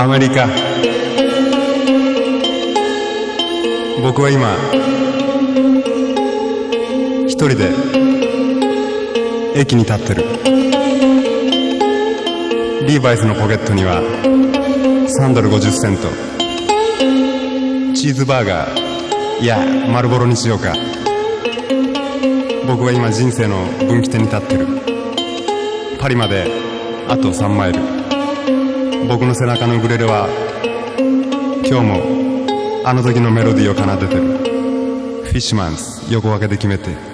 アメリカ。僕は今一人で駅に立ってる。リーバイスのポケットには3ドル50セントチーズバーガーいや丸ボロにしようか。僕は今人生の分岐点に立ってる。パリまであと3マイル。僕の背中のグレレは今日もあの時のメロディーを奏でてる。フィッシュマンズ横分けで決めて。